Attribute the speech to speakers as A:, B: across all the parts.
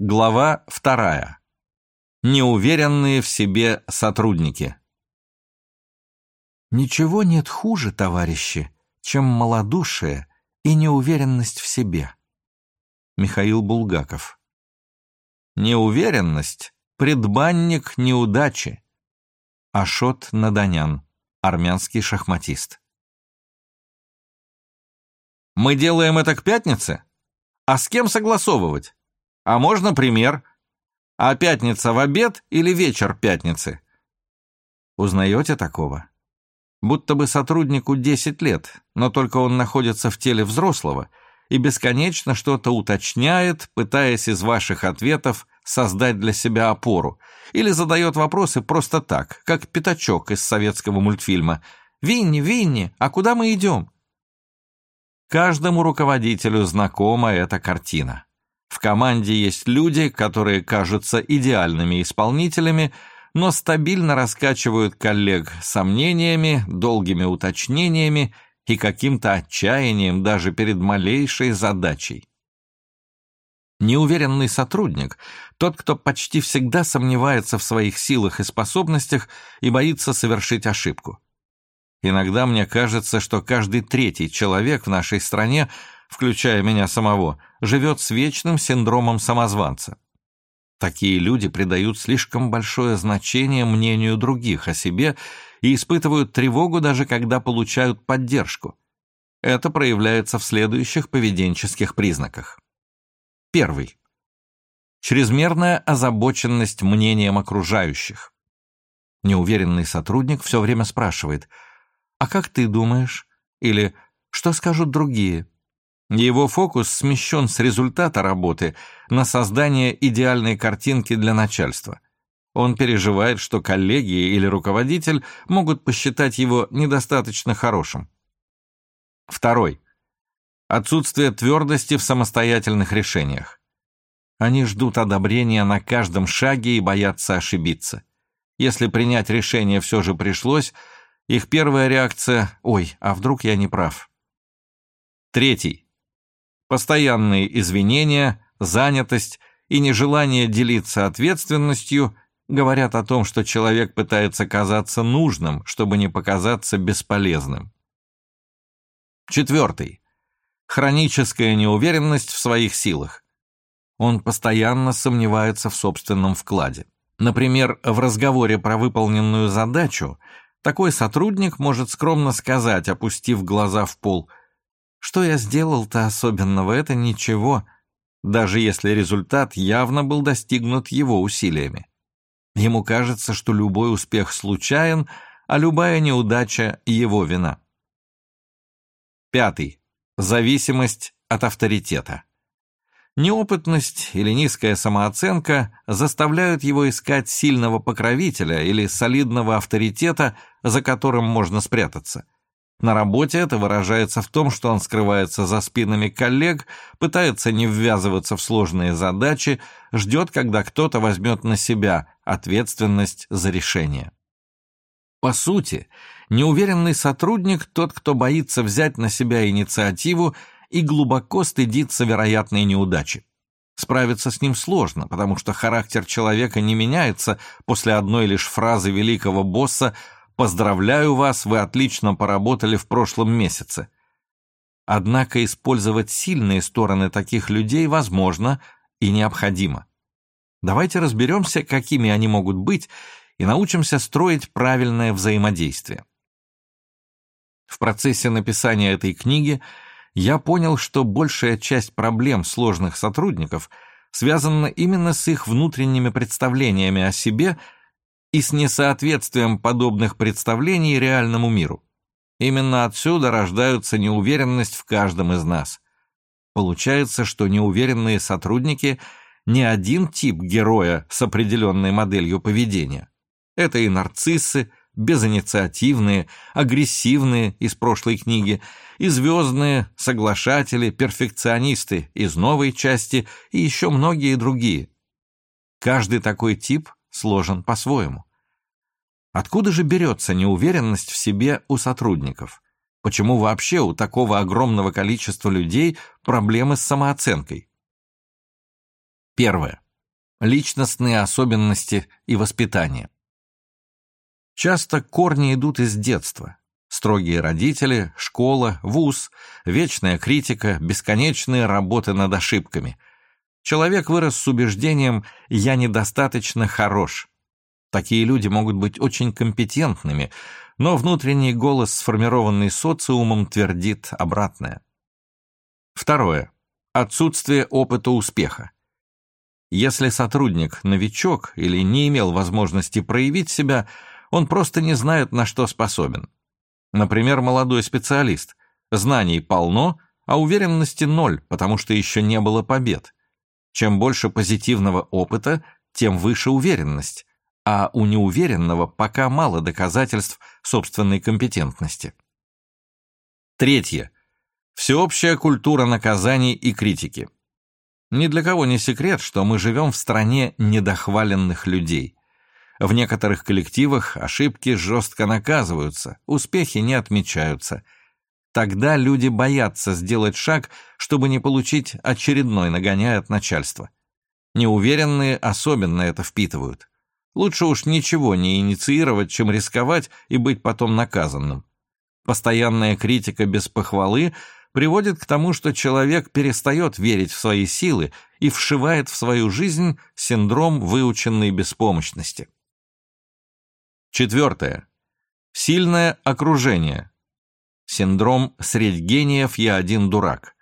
A: Глава вторая. Неуверенные в себе сотрудники.
B: Ничего нет хуже, товарищи, чем малодушие и неуверенность в себе.
A: Михаил Булгаков. Неуверенность — предбанник неудачи. Ашот Наданян, армянский шахматист. Мы делаем это к пятнице? А с кем согласовывать? А можно пример? А пятница в обед или вечер пятницы? Узнаете такого? Будто бы сотруднику 10 лет, но только он находится в теле взрослого и бесконечно что-то уточняет, пытаясь из ваших ответов создать для себя опору, или задает вопросы просто так, как пятачок из советского мультфильма «Винни, Винни, а куда мы идем?» Каждому руководителю знакома эта картина. В команде есть люди, которые кажутся идеальными исполнителями, но стабильно раскачивают коллег сомнениями, долгими уточнениями и каким-то отчаянием даже перед малейшей задачей. Неуверенный сотрудник – тот, кто почти всегда сомневается в своих силах и способностях и боится совершить ошибку. Иногда мне кажется, что каждый третий человек в нашей стране – включая меня самого, живет с вечным синдромом самозванца. Такие люди придают слишком большое значение мнению других о себе и испытывают тревогу даже когда получают поддержку. Это проявляется в следующих поведенческих признаках. Первый. Чрезмерная озабоченность мнением окружающих. Неуверенный сотрудник все время спрашивает «А как ты думаешь?» или «Что скажут другие?» Его фокус смещен с результата работы на создание идеальной картинки для начальства. Он переживает, что коллеги или руководитель могут посчитать его недостаточно хорошим. Второй. Отсутствие твердости в самостоятельных решениях. Они ждут одобрения на каждом шаге и боятся ошибиться. Если принять решение все же пришлось, их первая реакция «Ой, а вдруг я не прав?» Третий. Постоянные извинения, занятость и нежелание делиться ответственностью говорят о том, что человек пытается казаться нужным, чтобы не показаться бесполезным. Четвертый. Хроническая неуверенность в своих силах. Он постоянно сомневается в собственном вкладе. Например, в разговоре про выполненную задачу такой сотрудник может скромно сказать, опустив глаза в пол, что я сделал-то особенного, это ничего, даже если результат явно был достигнут его усилиями. Ему кажется, что любой успех случайен, а любая неудача — его вина. Пятый. Зависимость от авторитета. Неопытность или низкая самооценка заставляют его искать сильного покровителя или солидного авторитета, за которым можно спрятаться – на работе это выражается в том, что он скрывается за спинами коллег, пытается не ввязываться в сложные задачи, ждет, когда кто-то возьмет на себя ответственность за решение. По сути, неуверенный сотрудник – тот, кто боится взять на себя инициативу и глубоко стыдится вероятной неудачи. Справиться с ним сложно, потому что характер человека не меняется после одной лишь фразы великого босса Поздравляю вас, вы отлично поработали в прошлом месяце. Однако использовать сильные стороны таких людей возможно и необходимо. Давайте разберемся, какими они могут быть, и научимся строить правильное взаимодействие. В процессе написания этой книги я понял, что большая часть проблем сложных сотрудников связана именно с их внутренними представлениями о себе – и с несоответствием подобных представлений реальному миру. Именно отсюда рождаются неуверенность в каждом из нас. Получается, что неуверенные сотрудники – не один тип героя с определенной моделью поведения. Это и нарциссы, безинициативные, агрессивные из прошлой книги, и звездные, соглашатели, перфекционисты из новой части и еще многие другие. Каждый такой тип сложен по-своему. Откуда же берется неуверенность в себе у сотрудников? Почему вообще у такого огромного количества людей проблемы с самооценкой? Первое. личностные особенности и воспитание. Часто корни идут из детства. Строгие родители, школа, вуз, вечная критика, бесконечные работы над ошибками. Человек вырос с убеждением «я недостаточно хорош». Такие люди могут быть очень компетентными, но внутренний голос, сформированный социумом, твердит обратное. Второе. Отсутствие опыта успеха. Если сотрудник новичок или не имел возможности проявить себя, он просто не знает, на что способен. Например, молодой специалист. Знаний полно, а уверенности ноль, потому что еще не было побед. Чем больше позитивного опыта, тем выше уверенность, а у неуверенного пока мало доказательств собственной компетентности. Третье. Всеобщая культура наказаний и критики. Ни для кого не секрет, что мы живем в стране недохваленных людей. В некоторых коллективах ошибки жестко наказываются, успехи не отмечаются. Тогда люди боятся сделать шаг, чтобы не получить очередной нагоняй от начальства. Неуверенные особенно это впитывают. Лучше уж ничего не инициировать, чем рисковать и быть потом наказанным. Постоянная критика без похвалы – приводит к тому, что человек перестает верить в свои силы и вшивает в свою жизнь синдром выученной беспомощности. Четвертое. Сильное окружение. Синдром «средь гениев я один дурак».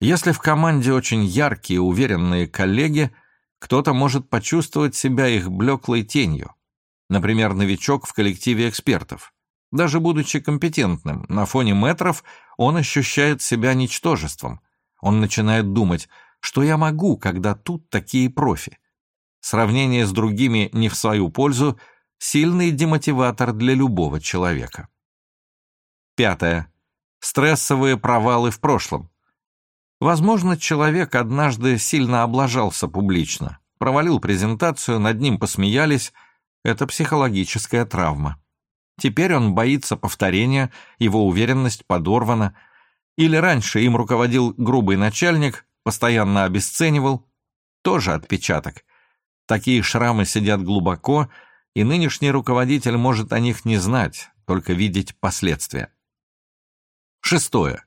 A: Если в команде очень яркие, уверенные коллеги, кто-то может почувствовать себя их блеклой тенью. Например, новичок в коллективе экспертов. Даже будучи компетентным, на фоне метров он ощущает себя ничтожеством. Он начинает думать, что я могу, когда тут такие профи. Сравнение с другими не в свою пользу – сильный демотиватор для любого человека. Пятое. Стрессовые провалы в прошлом. Возможно, человек однажды сильно облажался публично, провалил презентацию, над ним посмеялись. Это психологическая травма. Теперь он боится повторения, его уверенность подорвана. Или раньше им руководил грубый начальник, постоянно обесценивал. Тоже отпечаток. Такие шрамы сидят глубоко, и нынешний руководитель может о них не знать, только видеть последствия. Шестое.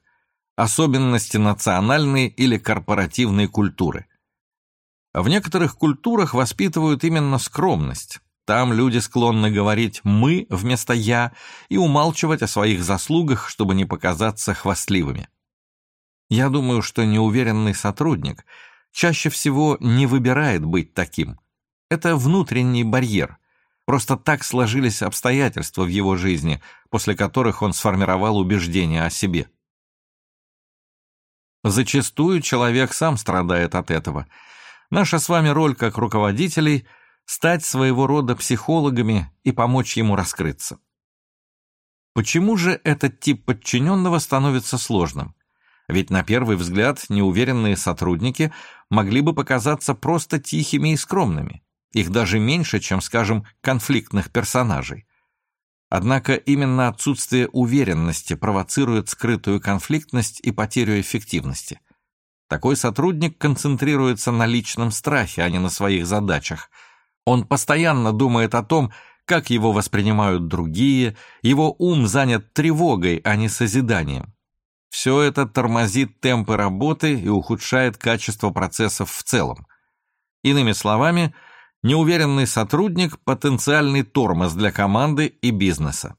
A: Особенности национальной или корпоративной культуры. В некоторых культурах воспитывают именно скромность, там люди склонны говорить «мы» вместо «я» и умалчивать о своих заслугах, чтобы не показаться хвастливыми. Я думаю, что неуверенный сотрудник чаще всего не выбирает быть таким. Это внутренний барьер. Просто так сложились обстоятельства в его жизни, после которых он сформировал убеждения о себе. Зачастую человек сам страдает от этого. Наша с вами роль как руководителей – стать своего рода психологами и помочь ему раскрыться. Почему же этот тип подчиненного становится сложным? Ведь на первый взгляд неуверенные сотрудники могли бы показаться просто тихими и скромными. Их даже меньше, чем, скажем, конфликтных персонажей. Однако именно отсутствие уверенности провоцирует скрытую конфликтность и потерю эффективности. Такой сотрудник концентрируется на личном страхе, а не на своих задачах – он постоянно думает о том, как его воспринимают другие, его ум занят тревогой, а не созиданием. Все это тормозит темпы работы и ухудшает качество процессов в целом. Иными словами, неуверенный сотрудник – потенциальный тормоз для команды и бизнеса.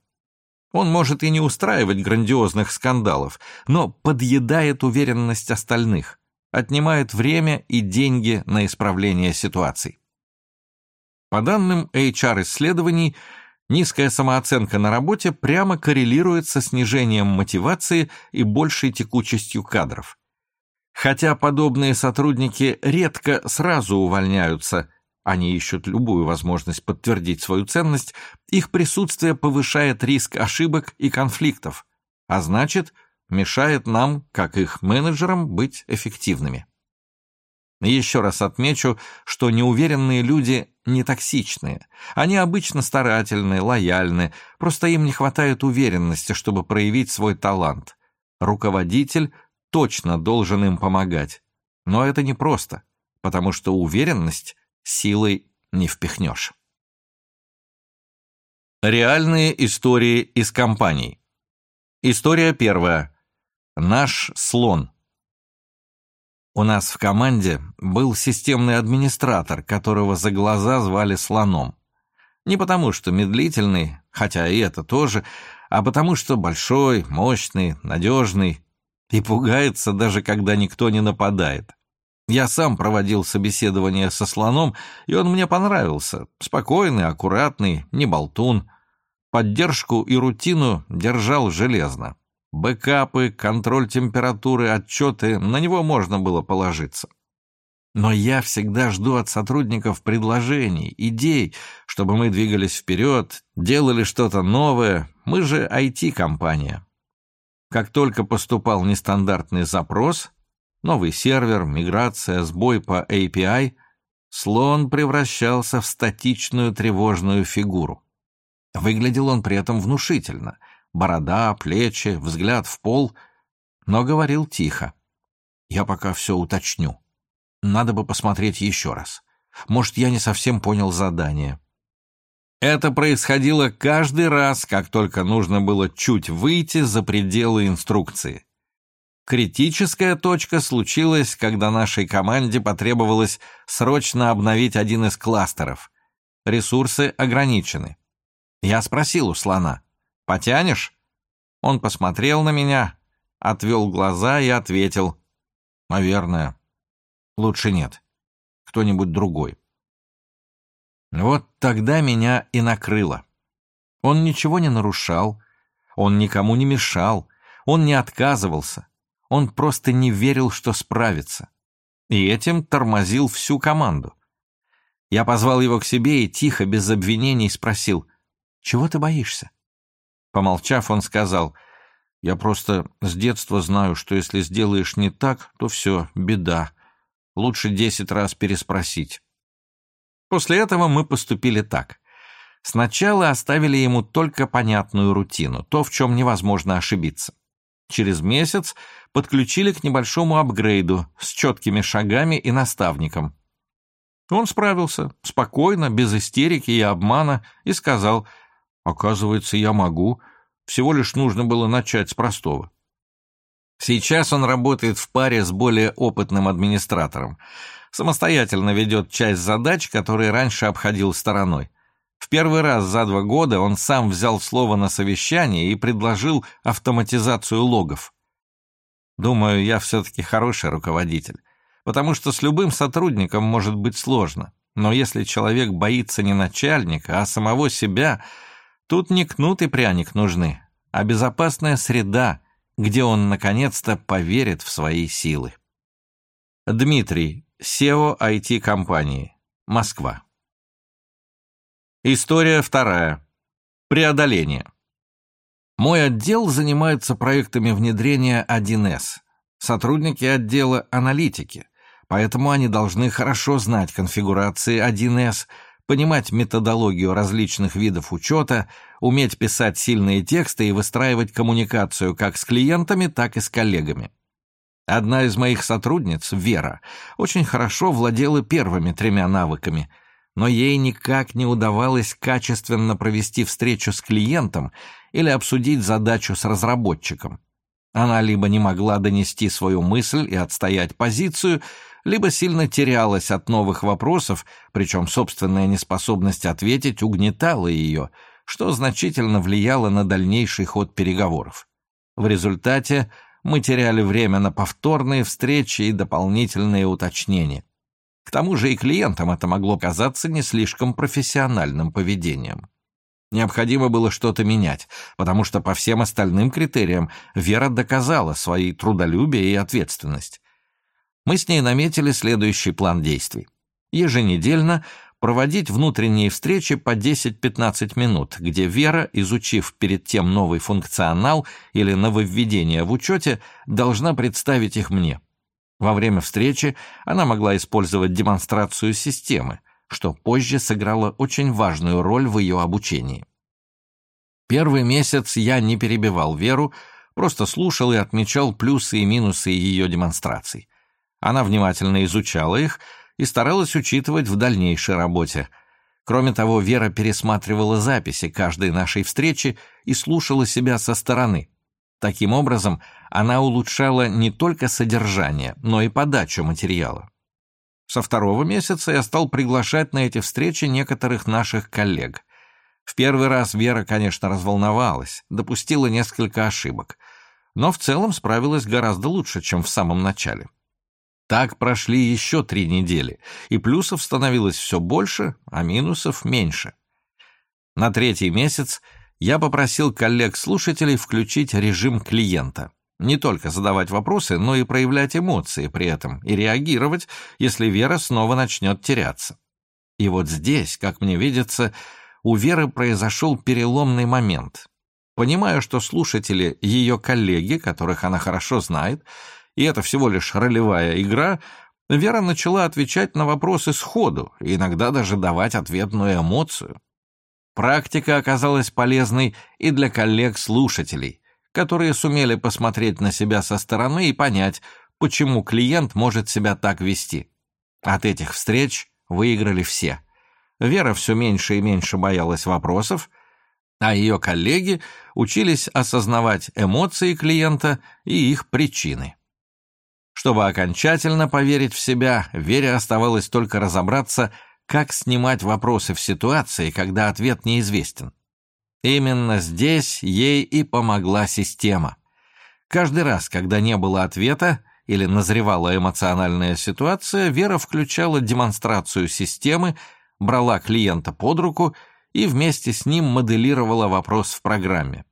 A: Он может и не устраивать грандиозных скандалов, но подъедает уверенность остальных, отнимает время и деньги на исправление ситуаций. По данным HR-исследований, низкая самооценка на работе прямо коррелирует со снижением мотивации и большей текучестью кадров. Хотя подобные сотрудники редко сразу увольняются, они ищут любую возможность подтвердить свою ценность, их присутствие повышает риск ошибок и конфликтов, а значит, мешает нам, как их менеджерам, быть эффективными. Еще раз отмечу, что неуверенные люди не токсичные. Они обычно старательные, лояльны, просто им не хватает уверенности, чтобы проявить свой талант. Руководитель точно должен им помогать. Но это непросто. потому что уверенность силой не впихнешь. Реальные истории из компаний. История первая. Наш слон. У нас в команде был системный администратор, которого за глаза звали слоном. Не потому что медлительный, хотя и это тоже, а потому что большой, мощный, надежный и пугается даже когда никто не нападает. Я сам проводил собеседование со слоном, и он мне понравился. Спокойный, аккуратный, не болтун. Поддержку и рутину держал железно. Бэкапы, контроль температуры, отчеты, на него можно было положиться. Но я всегда жду от сотрудников предложений, идей, чтобы мы двигались вперед, делали что-то новое. Мы же IT-компания. Как только поступал нестандартный запрос, новый сервер, миграция, сбой по API, слон превращался в статичную тревожную фигуру. Выглядел он при этом внушительно. Борода, плечи, взгляд в пол, но говорил тихо. «Я пока все уточню. Надо бы посмотреть еще раз. Может, я не совсем понял задание». Это происходило каждый раз, как только нужно было чуть выйти за пределы инструкции. Критическая точка случилась, когда нашей команде потребовалось срочно обновить один из кластеров. Ресурсы ограничены. Я спросил у слона, «Потянешь?» Он посмотрел на меня, отвел глаза и ответил, «Наверное. Лучше нет. Кто-нибудь другой». Вот тогда меня и накрыло. Он ничего не нарушал, он никому не мешал, он не отказывался. Он просто не верил, что справится. И этим тормозил всю команду. Я позвал его к себе и тихо, без обвинений, спросил, «Чего ты боишься?» Помолчав, он сказал, «Я просто с детства знаю, что если сделаешь не так, то все, беда. Лучше десять раз переспросить». После этого мы поступили так. Сначала оставили ему только понятную рутину, то, в чем невозможно ошибиться. Через месяц подключили к небольшому апгрейду с четкими шагами и наставником. Он справился, спокойно, без истерики и обмана, и сказал, «Оказывается, я могу, всего лишь нужно было начать с простого». Сейчас он работает в паре с более опытным администратором. Самостоятельно ведет часть задач, которые раньше обходил стороной. В первый раз за два года он сам взял слово на совещании и предложил автоматизацию логов. Думаю, я все-таки хороший руководитель, потому что с любым сотрудником может быть сложно. Но если человек боится не начальника, а самого себя, тут не кнут и пряник нужны, а безопасная среда, где он наконец-то поверит в свои силы. Дмитрий, SEO IT-компании, Москва. История вторая. Преодоление. Мой отдел занимается проектами внедрения 1С. Сотрудники отдела аналитики, поэтому они должны хорошо знать конфигурации 1С, понимать методологию различных видов учета, уметь писать сильные тексты и выстраивать коммуникацию как с клиентами, так и с коллегами. Одна из моих сотрудниц, Вера, очень хорошо владела первыми тремя навыками – но ей никак не удавалось качественно провести встречу с клиентом или обсудить задачу с разработчиком. Она либо не могла донести свою мысль и отстоять позицию, либо сильно терялась от новых вопросов, причем собственная неспособность ответить угнетала ее, что значительно влияло на дальнейший ход переговоров. В результате мы теряли время на повторные встречи и дополнительные уточнения. К тому же и клиентам это могло казаться не слишком профессиональным поведением. Необходимо было что-то менять, потому что по всем остальным критериям Вера доказала свои трудолюбие и ответственность. Мы с ней наметили следующий план действий. Еженедельно проводить внутренние встречи по 10-15 минут, где Вера, изучив перед тем новый функционал или нововведение в учете, должна представить их мне. Во время встречи она могла использовать демонстрацию системы, что позже сыграло очень важную роль в ее обучении. Первый месяц я не перебивал Веру, просто слушал и отмечал плюсы и минусы ее демонстраций. Она внимательно изучала их и старалась учитывать в дальнейшей работе. Кроме того, Вера пересматривала записи каждой нашей встречи и слушала себя со стороны. Таким образом, она улучшала не только содержание, но и подачу материала. Со второго месяца я стал приглашать на эти встречи некоторых наших коллег. В первый раз Вера, конечно, разволновалась, допустила несколько ошибок, но в целом справилась гораздо лучше, чем в самом начале. Так прошли еще три недели, и плюсов становилось все больше, а минусов меньше. На третий месяц я попросил коллег-слушателей включить режим клиента. Не только задавать вопросы, но и проявлять эмоции при этом и реагировать, если Вера снова начнет теряться. И вот здесь, как мне видится, у Веры произошел переломный момент. Понимая, что слушатели — ее коллеги, которых она хорошо знает, и это всего лишь ролевая игра, Вера начала отвечать на вопросы сходу, иногда даже давать ответную эмоцию. Практика оказалась полезной и для коллег-слушателей которые сумели посмотреть на себя со стороны и понять, почему клиент может себя так вести. От этих встреч выиграли все. Вера все меньше и меньше боялась вопросов, а ее коллеги учились осознавать эмоции клиента и их причины. Чтобы окончательно поверить в себя, Вере оставалось только разобраться, как снимать вопросы в ситуации, когда ответ неизвестен. Именно здесь ей и помогла система. Каждый раз, когда не было ответа или назревала эмоциональная ситуация, Вера включала демонстрацию системы, брала клиента под руку и вместе с ним моделировала вопрос в программе.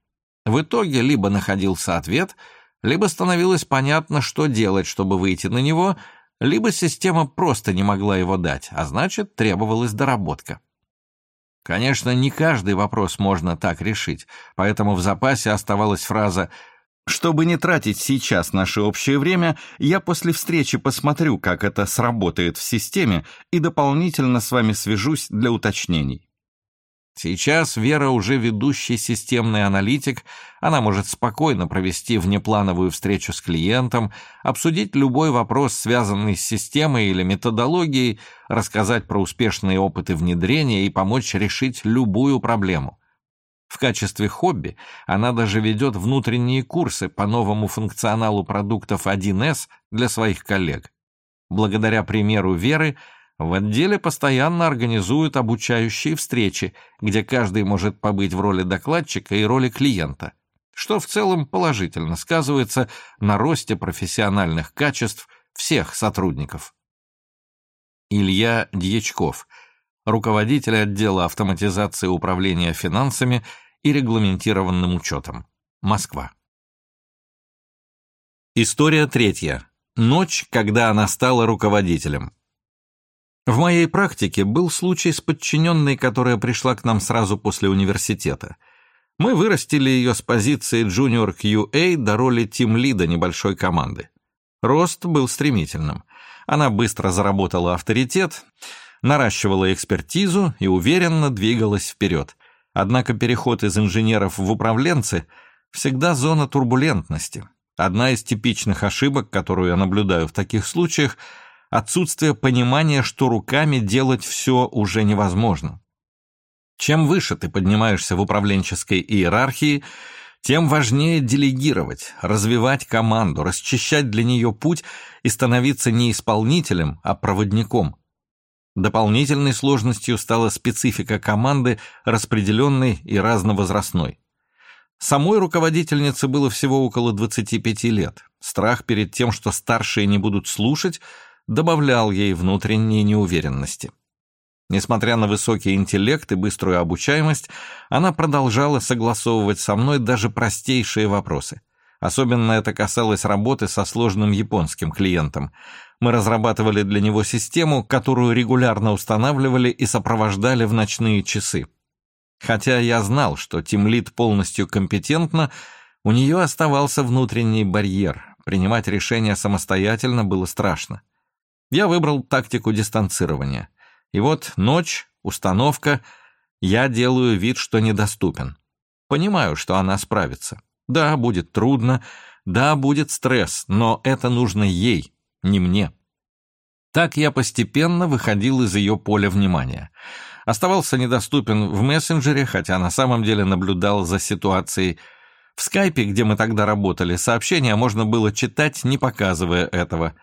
A: В итоге либо находился ответ, либо становилось понятно, что делать, чтобы выйти на него, либо система просто не могла его дать, а значит, требовалась доработка. Конечно, не каждый вопрос можно так решить, поэтому в запасе оставалась фраза «Чтобы не тратить сейчас наше общее время, я после встречи посмотрю, как это сработает в системе, и дополнительно с вами свяжусь для уточнений». Сейчас Вера уже ведущий системный аналитик, она может спокойно провести внеплановую встречу с клиентом, обсудить любой вопрос, связанный с системой или методологией, рассказать про успешные опыты внедрения и помочь решить любую проблему. В качестве хобби она даже ведет внутренние курсы по новому функционалу продуктов 1С для своих коллег. Благодаря примеру Веры – в отделе постоянно организуют обучающие встречи, где каждый может побыть в роли докладчика и роли клиента, что в целом положительно сказывается на росте профессиональных качеств всех сотрудников. Илья Дьячков, руководитель отдела автоматизации управления финансами и регламентированным учетом. Москва. История третья. Ночь, когда она стала руководителем. В моей практике был случай с подчиненной, которая пришла к нам сразу после университета. Мы вырастили ее с позиции Junior QA до роли тим-лида небольшой команды. Рост был стремительным. Она быстро заработала авторитет, наращивала экспертизу и уверенно двигалась вперед. Однако переход из инженеров в управленцы всегда зона турбулентности. Одна из типичных ошибок, которую я наблюдаю в таких случаях – отсутствие понимания, что руками делать все уже невозможно. Чем выше ты поднимаешься в управленческой иерархии, тем важнее делегировать, развивать команду, расчищать для нее путь и становиться не исполнителем, а проводником. Дополнительной сложностью стала специфика команды, распределенной и разновозрастной. Самой руководительнице было всего около 25 лет. Страх перед тем, что старшие не будут слушать, добавлял ей внутренней неуверенности. Несмотря на высокий интеллект и быструю обучаемость, она продолжала согласовывать со мной даже простейшие вопросы. Особенно это касалось работы со сложным японским клиентом. Мы разрабатывали для него систему, которую регулярно устанавливали и сопровождали в ночные часы. Хотя я знал, что Тимлит полностью компетентна, у нее оставался внутренний барьер. Принимать решения самостоятельно было страшно. Я выбрал тактику дистанцирования. И вот ночь, установка, я делаю вид, что недоступен. Понимаю, что она справится. Да, будет трудно, да, будет стресс, но это нужно ей, не мне. Так я постепенно выходил из ее поля внимания. Оставался недоступен в мессенджере, хотя на самом деле наблюдал за ситуацией. В скайпе, где мы тогда работали, сообщения можно было читать, не показывая этого.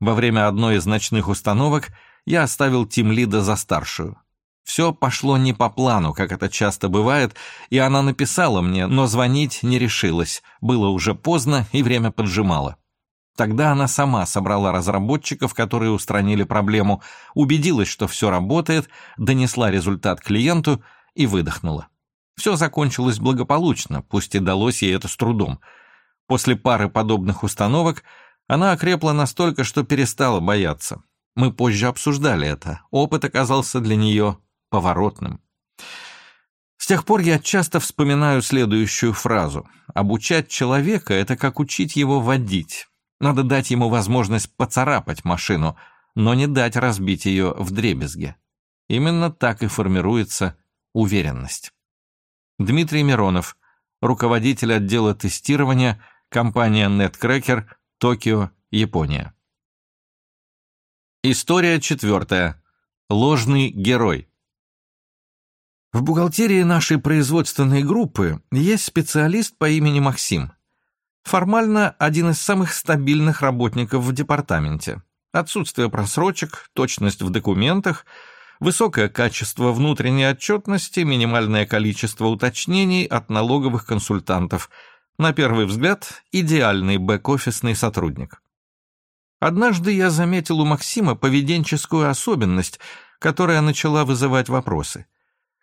A: Во время одной из ночных установок я оставил тимлида за старшую. Все пошло не по плану, как это часто бывает, и она написала мне, но звонить не решилась. Было уже поздно, и время поджимало. Тогда она сама собрала разработчиков, которые устранили проблему, убедилась, что все работает, донесла результат клиенту и выдохнула. Все закончилось благополучно, пусть и далось ей это с трудом. После пары подобных установок она окрепла настолько, что перестала бояться. Мы позже обсуждали это. Опыт оказался для нее поворотным. С тех пор я часто вспоминаю следующую фразу. «Обучать человека — это как учить его водить. Надо дать ему возможность поцарапать машину, но не дать разбить ее в дребезге. Именно так и формируется уверенность». Дмитрий Миронов, руководитель отдела тестирования, компания Netcracker, Токио, Япония. История четвертая. Ложный герой. В бухгалтерии нашей производственной группы есть специалист по имени Максим. Формально один из самых стабильных работников в департаменте. Отсутствие просрочек, точность в документах, высокое качество внутренней отчетности, минимальное количество уточнений от налоговых консультантов. На первый взгляд, идеальный бэк-офисный сотрудник. Однажды я заметил у Максима поведенческую особенность, которая начала вызывать вопросы –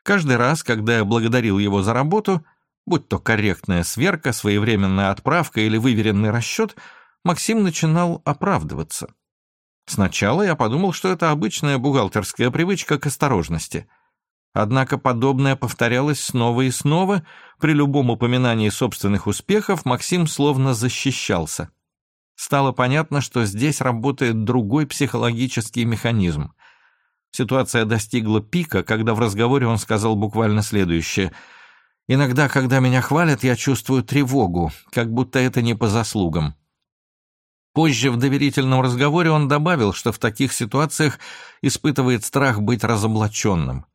A: Каждый раз, когда я благодарил его за работу, будь то корректная сверка, своевременная отправка или выверенный расчет, Максим начинал оправдываться. Сначала я подумал, что это обычная бухгалтерская привычка к осторожности. Однако подобное повторялось снова и снова, при любом упоминании собственных успехов Максим словно защищался. Стало понятно, что здесь работает другой психологический механизм. Ситуация достигла пика, когда в разговоре он сказал буквально следующее. «Иногда, когда меня хвалят, я чувствую тревогу, как будто это не по заслугам». Позже в доверительном разговоре он добавил, что в таких ситуациях испытывает страх быть разоблаченным.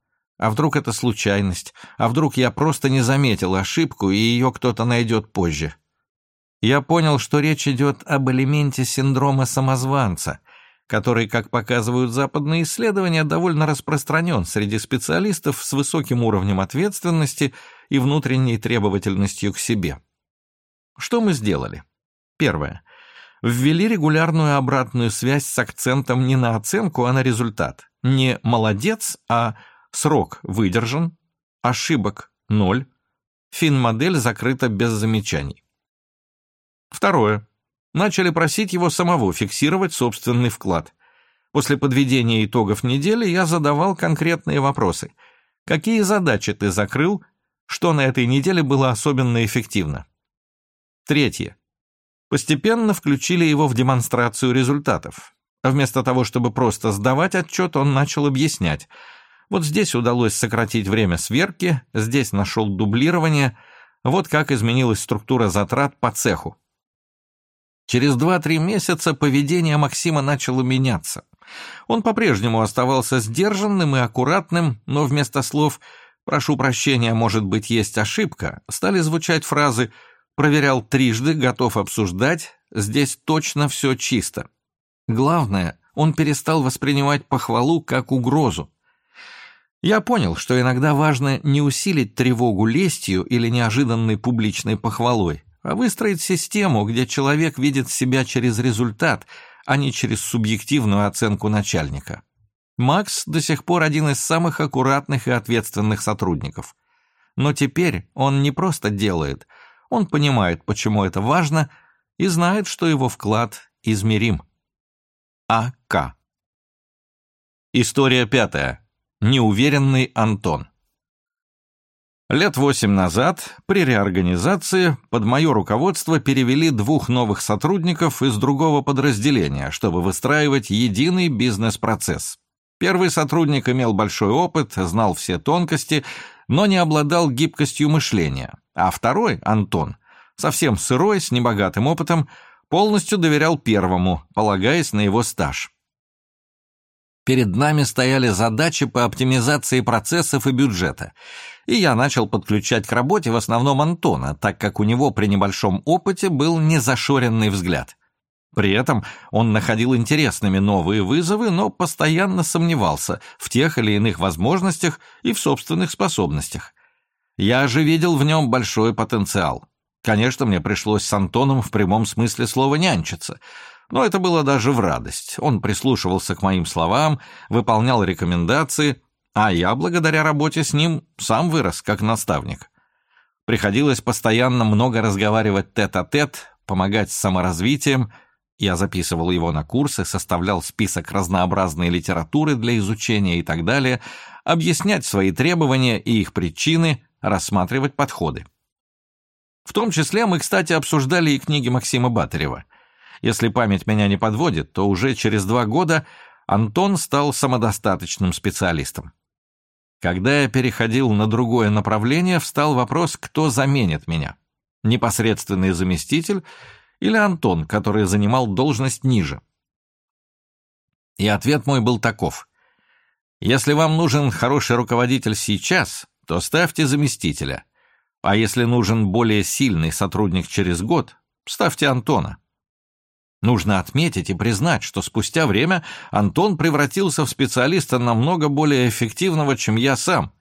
A: А вдруг это случайность? А вдруг я просто не заметил ошибку, и ее кто-то найдет позже? Я понял, что речь идет об элементе синдрома самозванца — который, как показывают западные исследования, довольно распространен среди специалистов с высоким уровнем ответственности и внутренней требовательностью к себе. Что мы сделали? Первое. Ввели регулярную обратную связь с акцентом не на оценку, а на результат. Не «молодец», а «срок выдержан», «ошибок ноль», «фин-модель закрыта без замечаний». Второе начали просить его самого фиксировать собственный вклад. После подведения итогов недели я задавал конкретные вопросы. Какие задачи ты закрыл? Что на этой неделе было особенно эффективно? Третье. Постепенно включили его в демонстрацию результатов. Вместо того, чтобы просто сдавать отчет, он начал объяснять. Вот здесь удалось сократить время сверки, здесь нашел дублирование, вот как изменилась структура затрат по цеху. Через два-три месяца поведение Максима начало меняться. Он по-прежнему оставался сдержанным и аккуратным, но вместо слов «прошу прощения, может быть, есть ошибка» стали звучать фразы «проверял трижды, готов обсуждать, здесь точно все чисто». Главное, он перестал воспринимать похвалу как угрозу. Я понял, что иногда важно не усилить тревогу лестью или неожиданной публичной похвалой, а выстроить систему, где человек видит себя через результат, а не через субъективную оценку начальника. Макс до сих пор один из самых аккуратных и ответственных сотрудников. Но теперь он не просто делает, он понимает, почему это важно, и знает, что его вклад измерим. А.К. История пятая. Неуверенный Антон. Лет восемь назад при реорганизации под мое руководство перевели двух новых сотрудников из другого подразделения, чтобы выстраивать единый бизнес-процесс. Первый сотрудник имел большой опыт, знал все тонкости, но не обладал гибкостью мышления, а второй, Антон, совсем сырой, с небогатым опытом, полностью доверял первому, полагаясь на его стаж. Перед нами стояли задачи по оптимизации процессов и бюджета, и я начал подключать к работе в основном Антона, так как у него при небольшом опыте был незашоренный взгляд. При этом он находил интересными новые вызовы, но постоянно сомневался в тех или иных возможностях и в собственных способностях. Я же видел в нем большой потенциал. Конечно, мне пришлось с Антоном в прямом смысле слова нянчиться — но это было даже в радость. Он прислушивался к моим словам, выполнял рекомендации, а я, благодаря работе с ним, сам вырос как наставник. Приходилось постоянно много разговаривать тет-а-тет, -тет, помогать с саморазвитием. Я записывал его на курсы, составлял список разнообразной литературы для изучения и так далее, объяснять свои требования и их причины, рассматривать подходы. В том числе мы, кстати, обсуждали и книги Максима Батарева. Если память меня не подводит, то уже через два года Антон стал самодостаточным специалистом. Когда я переходил на другое направление, встал вопрос, кто заменит меня. Непосредственный заместитель или Антон, который занимал должность ниже. И ответ мой был таков. Если вам нужен хороший руководитель сейчас, то ставьте заместителя. А если нужен более сильный сотрудник через год, ставьте Антона. Нужно отметить и признать, что спустя время Антон превратился в специалиста намного более эффективного, чем я сам.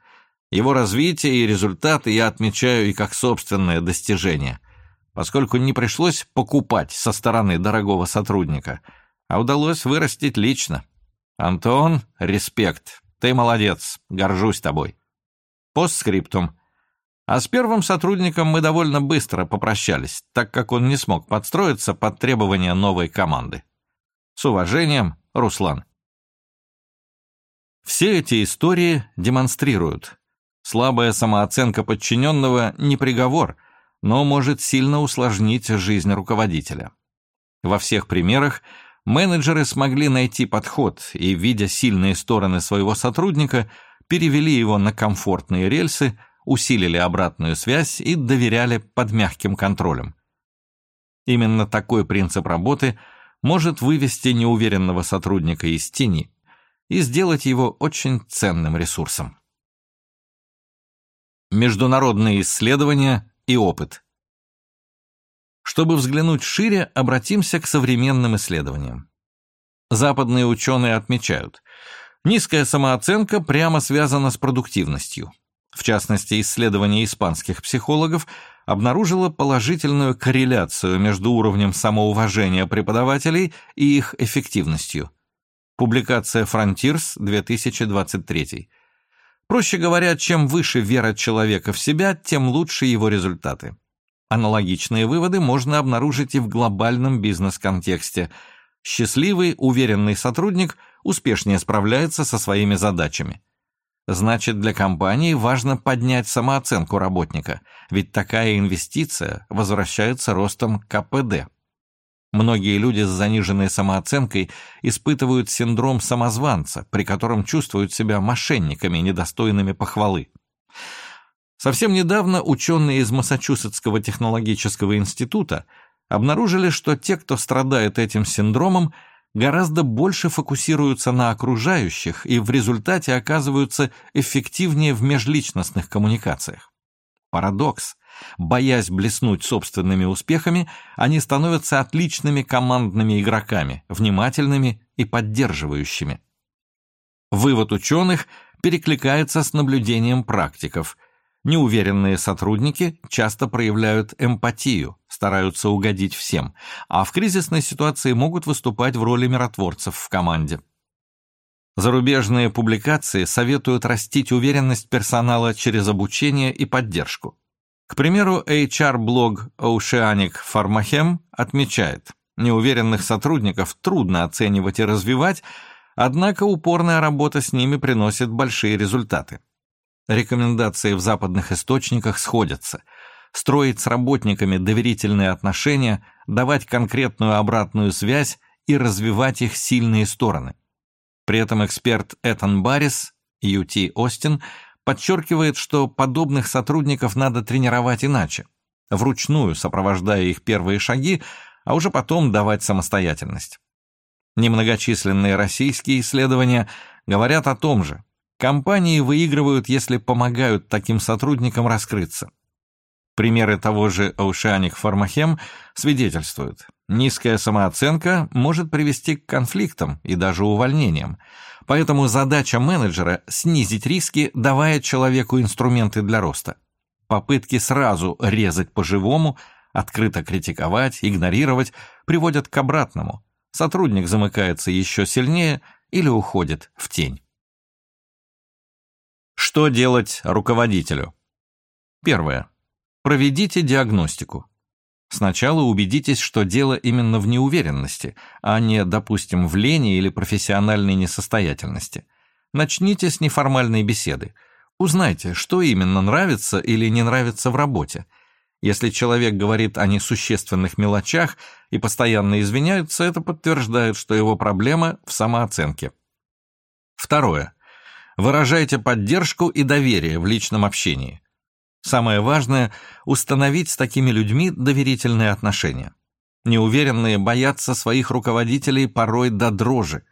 A: Его развитие и результаты я отмечаю и как собственное достижение, поскольку не пришлось покупать со стороны дорогого сотрудника, а удалось вырастить лично. Антон, респект, ты молодец, горжусь тобой. Постскриптум. А с первым сотрудником мы довольно быстро попрощались, так как он не смог подстроиться под требования новой команды. С уважением, Руслан. Все эти истории демонстрируют. Слабая самооценка подчиненного не приговор, но может сильно усложнить жизнь руководителя. Во всех примерах менеджеры смогли найти подход и, видя сильные стороны своего сотрудника, перевели его на комфортные рельсы – усилили обратную связь и доверяли под мягким контролем. Именно такой принцип работы может вывести неуверенного сотрудника из тени и сделать его очень ценным ресурсом. Международные исследования и опыт. Чтобы взглянуть шире, обратимся к современным исследованиям. Западные ученые отмечают, низкая самооценка прямо связана с продуктивностью. В частности, исследование испанских психологов обнаружило положительную корреляцию между уровнем самоуважения преподавателей и их эффективностью. Публикация Frontiers 2023. Проще говоря, чем выше вера человека в себя, тем лучше его результаты. Аналогичные выводы можно обнаружить и в глобальном бизнес-контексте. Счастливый, уверенный сотрудник успешнее справляется со своими задачами. Значит, для компании важно поднять самооценку работника, ведь такая инвестиция возвращается ростом КПД. Многие люди с заниженной самооценкой испытывают синдром самозванца, при котором чувствуют себя мошенниками, недостойными похвалы. Совсем недавно ученые из Массачусетского технологического института обнаружили, что те, кто страдает этим синдромом, гораздо больше фокусируются на окружающих и в результате оказываются эффективнее в межличностных коммуникациях. Парадокс. Боясь блеснуть собственными успехами, они становятся отличными командными игроками, внимательными и поддерживающими. Вывод ученых перекликается с наблюдением практиков – Неуверенные сотрудники часто проявляют эмпатию, стараются угодить всем, а в кризисной ситуации могут выступать в роли миротворцев в команде. Зарубежные публикации советуют растить уверенность персонала через обучение и поддержку. К примеру, HR-блог Oceanic Pharmachem отмечает, неуверенных сотрудников трудно оценивать и развивать, однако упорная работа с ними приносит большие результаты. Рекомендации в западных источниках сходятся. Строить с работниками доверительные отношения, давать конкретную обратную связь и развивать их сильные стороны. При этом эксперт Этан Баррис, UT Остин, подчеркивает, что подобных сотрудников надо тренировать иначе, вручную сопровождая их первые шаги, а уже потом давать самостоятельность. Немногочисленные российские исследования говорят о том же. Компании выигрывают, если помогают таким сотрудникам раскрыться. Примеры того же Oceanic Pharmachem свидетельствуют. Низкая самооценка может привести к конфликтам и даже увольнениям. Поэтому задача менеджера – снизить риски, давая человеку инструменты для роста. Попытки сразу резать по-живому, открыто критиковать, игнорировать приводят к обратному. Сотрудник замыкается еще сильнее или уходит в тень. Что делать руководителю? Первое. Проведите диагностику. Сначала убедитесь, что дело именно в неуверенности, а не, допустим, в лени или профессиональной несостоятельности. Начните с неформальной беседы. Узнайте, что именно нравится или не нравится в работе. Если человек говорит о несущественных мелочах и постоянно извиняется, это подтверждает, что его проблема в самооценке. Второе. Выражайте поддержку и доверие в личном общении. Самое важное – установить с такими людьми доверительные отношения. Неуверенные боятся своих руководителей порой до дрожи.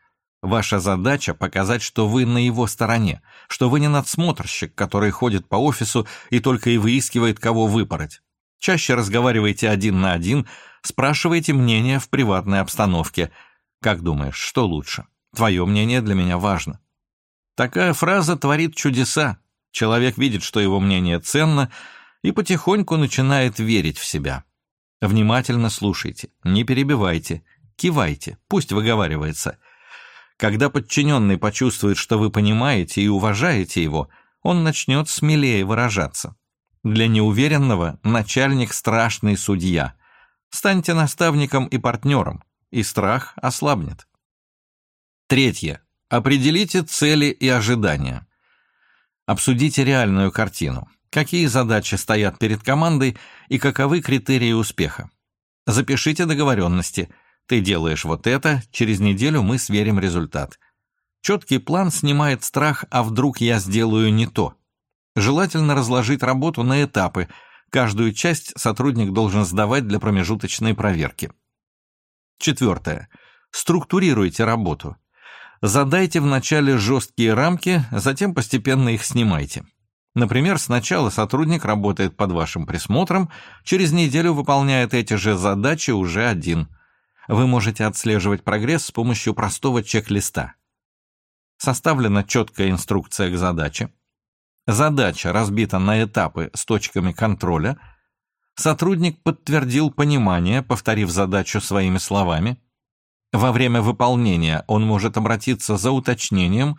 A: Ваша задача – показать, что вы на его стороне, что вы не надсмотрщик, который ходит по офису и только и выискивает, кого выпороть. Чаще разговаривайте один на один, спрашивайте мнение в приватной обстановке. Как думаешь, что лучше? Твое мнение для меня важно. Такая фраза творит чудеса. Человек видит, что его мнение ценно, и потихоньку начинает верить в себя. Внимательно слушайте, не перебивайте, кивайте, пусть выговаривается. Когда подчиненный почувствует, что вы понимаете и уважаете его, он начнет смелее выражаться. Для неуверенного начальник – страшный судья. Станьте наставником и партнером, и страх ослабнет. Третье. Определите цели и ожидания. Обсудите реальную картину. Какие задачи стоят перед командой и каковы критерии успеха. Запишите договоренности. Ты делаешь вот это, через неделю мы сверим результат. Четкий план снимает страх, а вдруг я сделаю не то. Желательно разложить работу на этапы. Каждую часть сотрудник должен сдавать для промежуточной проверки. Четвертое. Структурируйте работу. Задайте вначале жесткие рамки, затем постепенно их снимайте. Например, сначала сотрудник работает под вашим присмотром, через неделю выполняет эти же задачи уже один. Вы можете отслеживать прогресс с помощью простого чек-листа. Составлена четкая инструкция к задаче. Задача разбита на этапы с точками контроля. Сотрудник подтвердил понимание, повторив задачу своими словами. Во время выполнения он может обратиться за уточнением,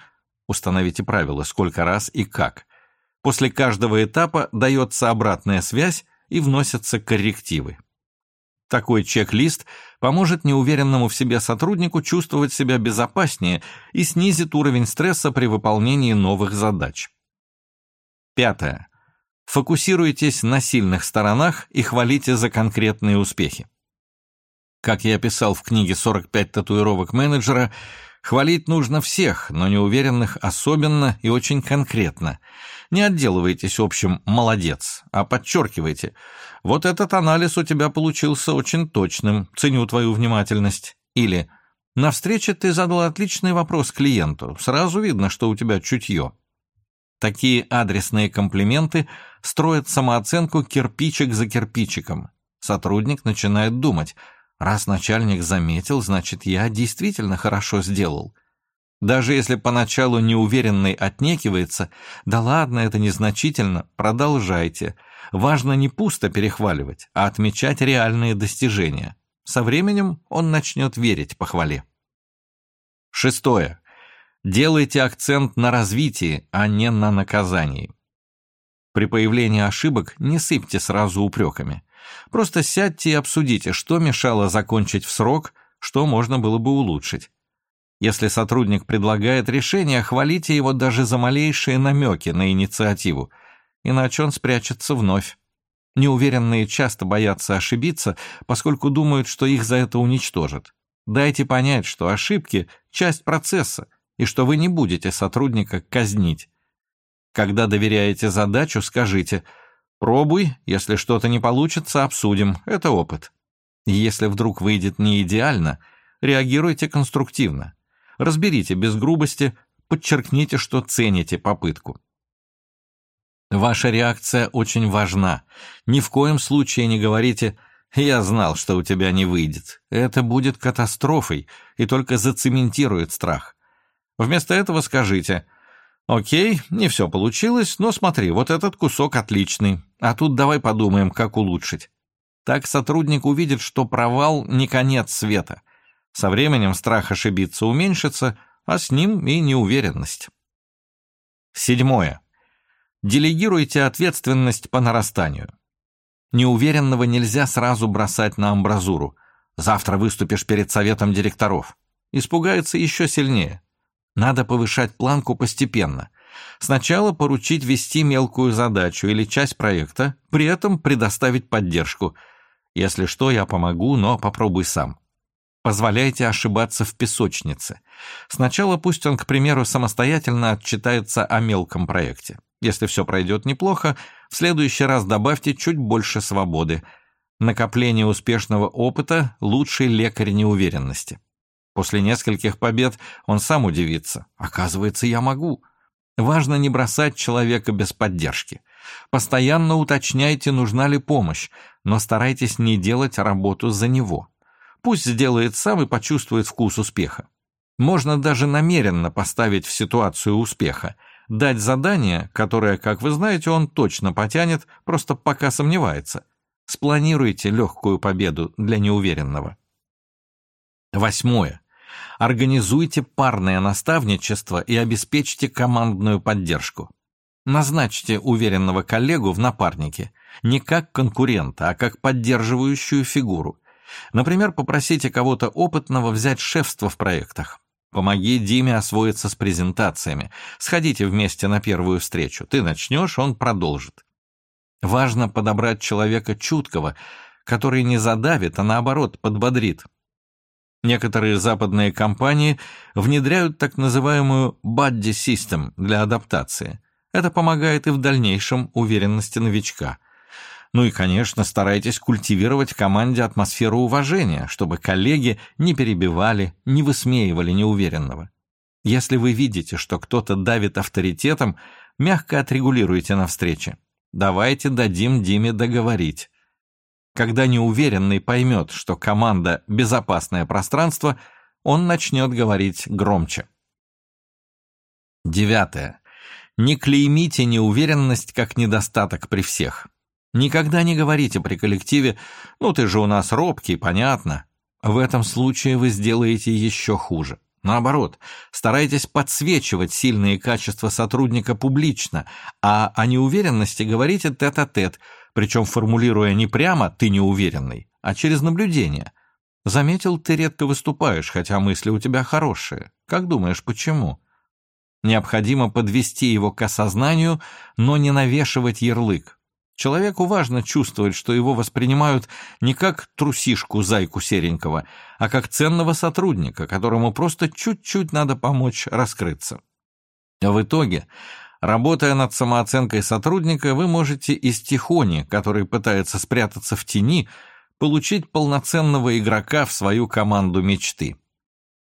A: установите правила, сколько раз и как. После каждого этапа дается обратная связь и вносятся коррективы. Такой чек-лист поможет неуверенному в себе сотруднику чувствовать себя безопаснее и снизит уровень стресса при выполнении новых задач. Пятое. Фокусируйтесь на сильных сторонах и хвалите за конкретные успехи. Как я писал в книге «45 татуировок менеджера», хвалить нужно всех, но неуверенных особенно и очень конкретно. Не отделывайтесь общим «молодец», а подчеркивайте «вот этот анализ у тебя получился очень точным, ценю твою внимательность». Или «на встрече ты задал отличный вопрос клиенту, сразу видно, что у тебя чутье». Такие адресные комплименты строят самооценку кирпичик за кирпичиком. Сотрудник начинает думать – Раз начальник заметил, значит, я действительно хорошо сделал. Даже если поначалу неуверенный отнекивается, да ладно, это незначительно, продолжайте. Важно не пусто перехваливать, а отмечать реальные достижения. Со временем он начнет верить похвале. Шестое. Делайте акцент на развитии, а не на наказании. При появлении ошибок не сыпьте сразу упреками. Просто сядьте и обсудите, что мешало закончить в срок, что можно было бы улучшить. Если сотрудник предлагает решение, хвалите его даже за малейшие намеки на инициативу, иначе он спрячется вновь. Неуверенные часто боятся ошибиться, поскольку думают, что их за это уничтожат. Дайте понять, что ошибки – часть процесса, и что вы не будете сотрудника казнить. Когда доверяете задачу, скажите – Пробуй, если что-то не получится, обсудим, это опыт. Если вдруг выйдет не идеально, реагируйте конструктивно. Разберите без грубости, подчеркните, что цените попытку. Ваша реакция очень важна. Ни в коем случае не говорите «я знал, что у тебя не выйдет». Это будет катастрофой и только зацементирует страх. Вместо этого скажите «Окей, не все получилось, но смотри, вот этот кусок отличный, а тут давай подумаем, как улучшить». Так сотрудник увидит, что провал не конец света. Со временем страх ошибиться уменьшится, а с ним и неуверенность. Седьмое. Делегируйте ответственность по нарастанию. Неуверенного нельзя сразу бросать на амбразуру. Завтра выступишь перед советом директоров. Испугается еще сильнее. Надо повышать планку постепенно. Сначала поручить вести мелкую задачу или часть проекта, при этом предоставить поддержку. Если что, я помогу, но попробуй сам. Позволяйте ошибаться в песочнице. Сначала пусть он, к примеру, самостоятельно отчитается о мелком проекте. Если все пройдет неплохо, в следующий раз добавьте чуть больше свободы. Накопление успешного опыта – лучший лекарь неуверенности. После нескольких побед он сам удивится. Оказывается, я могу. Важно не бросать человека без поддержки. Постоянно уточняйте, нужна ли помощь, но старайтесь не делать работу за него. Пусть сделает сам и почувствует вкус успеха. Можно даже намеренно поставить в ситуацию успеха – дать задание, которое, как вы знаете, он точно потянет, просто пока сомневается. Спланируйте легкую победу для неуверенного. Восьмое. Организуйте парное наставничество и обеспечьте командную поддержку. Назначьте уверенного коллегу в напарнике не как конкурента, а как поддерживающую фигуру. Например, попросите кого-то опытного взять шефство в проектах. Помоги Диме освоиться с презентациями. Сходите вместе на первую встречу. Ты начнешь, он продолжит. Важно подобрать человека чуткого, который не задавит, а наоборот подбодрит. Некоторые западные компании внедряют так называемую «buddy system» для адаптации. Это помогает и в дальнейшем уверенности новичка – ну и, конечно, старайтесь культивировать в команде атмосферу уважения, чтобы коллеги не перебивали, не высмеивали неуверенного. Если вы видите, что кто-то давит авторитетом, мягко отрегулируйте на встрече. Давайте дадим Диме договорить. Когда неуверенный поймет, что команда – безопасное пространство, он начнет говорить громче. Девятое. Не клеймите неуверенность как недостаток при всех. Никогда не говорите при коллективе «ну ты же у нас робкий, понятно». В этом случае вы сделаете еще хуже. Наоборот, старайтесь подсвечивать сильные качества сотрудника публично, а о неуверенности говорите тет-а-тет, -тет, причем формулируя не прямо «ты неуверенный», а через наблюдение. Заметил, ты редко выступаешь, хотя мысли у тебя хорошие. Как думаешь, почему? Необходимо подвести его к осознанию, но не навешивать ярлык. Человеку важно чувствовать, что его воспринимают не как трусишку зайку серенького, а как ценного сотрудника, которому просто чуть-чуть надо помочь раскрыться. В итоге, работая над самооценкой сотрудника, вы можете из тихони, который пытается спрятаться в тени, получить полноценного игрока в свою команду мечты.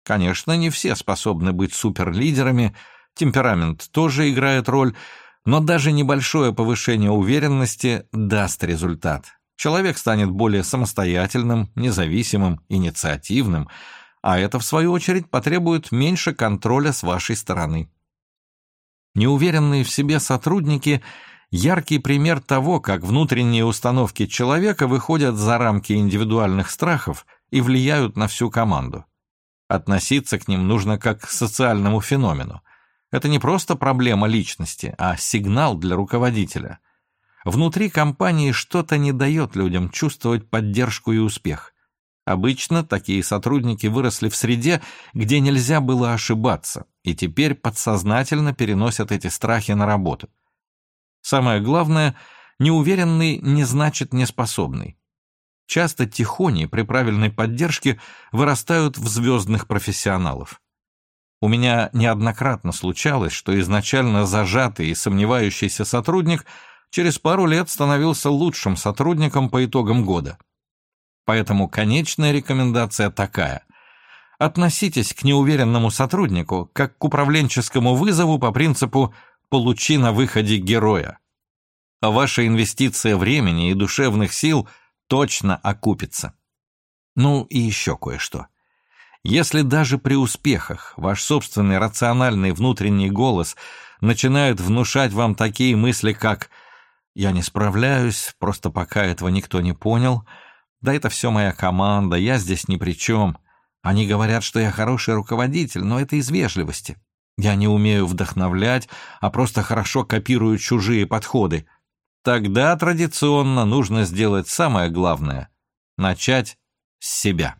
A: Конечно, не все способны быть суперлидерами, темперамент тоже играет роль, но даже небольшое повышение уверенности даст результат. Человек станет более самостоятельным, независимым, инициативным, а это, в свою очередь, потребует меньше контроля с вашей стороны. Неуверенные в себе сотрудники – яркий пример того, как внутренние установки человека выходят за рамки индивидуальных страхов и влияют на всю команду. Относиться к ним нужно как к социальному феномену. Это не просто проблема личности, а сигнал для руководителя. Внутри компании что-то не дает людям чувствовать поддержку и успех. Обычно такие сотрудники выросли в среде, где нельзя было ошибаться, и теперь подсознательно переносят эти страхи на работу. Самое главное, неуверенный не значит неспособный. Часто тихони при правильной поддержке вырастают в звездных профессионалов. У меня неоднократно случалось, что изначально зажатый и сомневающийся сотрудник через пару лет становился лучшим сотрудником по итогам года. Поэтому конечная рекомендация такая. Относитесь к неуверенному сотруднику как к управленческому вызову по принципу «получи на выходе героя». А ваша инвестиция времени и душевных сил точно окупится. Ну и еще кое-что. Если даже при успехах ваш собственный рациональный внутренний голос начинает внушать вам такие мысли, как «я не справляюсь, просто пока этого никто не понял», «да это все моя команда, я здесь ни при чем», они говорят, что я хороший руководитель, но это из вежливости. Я не умею вдохновлять, а просто хорошо копирую чужие подходы. Тогда традиционно нужно сделать самое главное — начать с себя.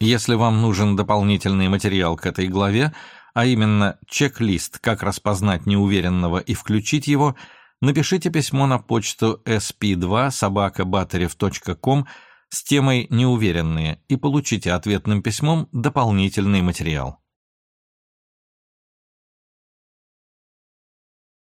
A: Если вам нужен дополнительный материал к этой главе, а именно чек-лист «Как распознать неуверенного и включить его», напишите письмо на почту sp2 собакабатарев.ком с темой «Неуверенные» и получите ответным письмом дополнительный материал.